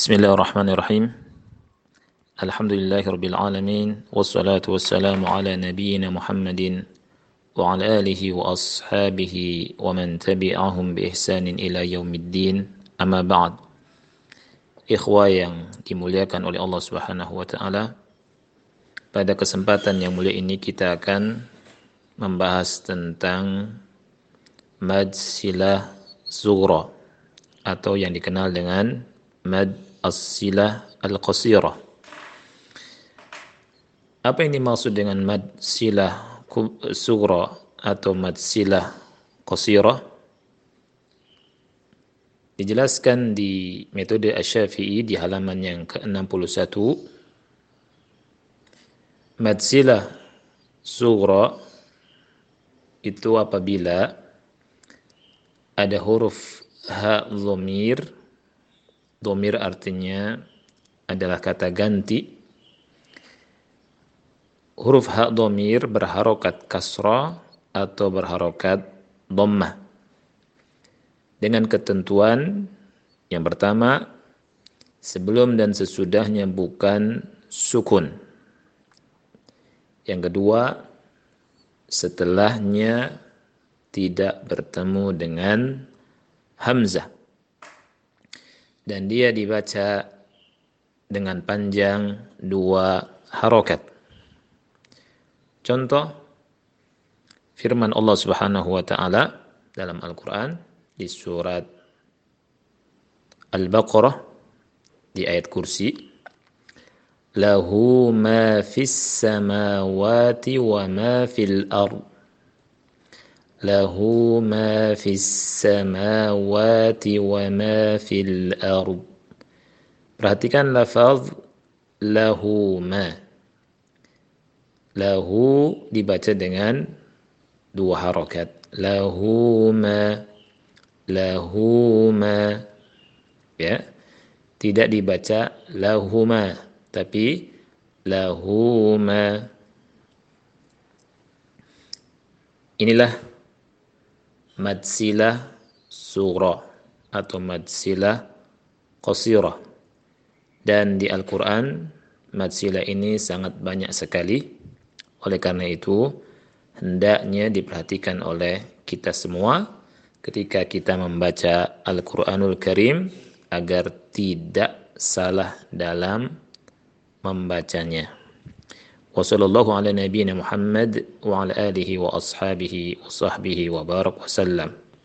Bismillahirrahmanirrahim. Alhamdulillahirabbil alamin wassalatu wassalamu ala nabiyyina Muhammadin wa ala alihi wa ashabihi wa man tabi'ahum bi ihsanin ila yaumiddin. Amma ba'd. Ikhwah yang dimuliakan oleh Allah Subhanahu wa taala, pada kesempatan yang mulia ini kita akan membahas tentang majsilah zughra atau yang dikenal dengan mad as-silah al-qasirah. Apa yang dimaksud dengan mad silah sughra atau mad silah qasirah? Dijelaskan di metode Asy-Syafi'i di halaman yang ke-61 mad silah sughra itu apabila ada huruf ha dhamir dhamir artinya adalah kata ganti. Huruf ha dhamir berharokat kasra atau berharokat dhammah. Dengan ketentuan yang pertama sebelum dan sesudahnya bukan sukun. Yang kedua setelahnya tidak bertemu dengan hamzah dan dia dibaca dengan panjang dua harokat. Contoh firman Allah Subhanahu wa taala dalam Al-Qur'an di surat Al-Baqarah di ayat kursi lahu ma fis samawati wa ma fil ard lahu ma fis samawati wa ma fil ard. Perhatikan lafaz lahu ma. Lahu dibaca dengan dua harakat lahu ma lahuma ya. Tidak dibaca lahuma tapi lahuma inilah madsilah surah atau madsilah qasirah dan di Al-Qur'an madsilah ini sangat banyak sekali oleh karena itu hendaknya diperhatikan oleh kita semua ketika kita membaca Al-Quranul Karim agar tidak salah dalam membacanya. Wa sallallahu ala nabiyyina Muhammad wa ala alihi wa ashabihi wa